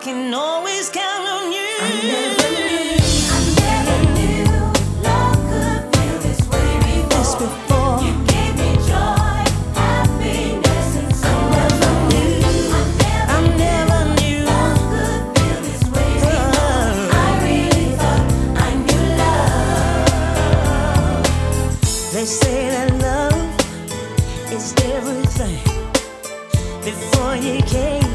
can always count on you. I never knew, I never knew love could feel this way before. before. You gave me joy, happiness, and so I never knew, I never knew love could feel this way oh. before. I really thought I knew love. They say that love is everything. Before you came.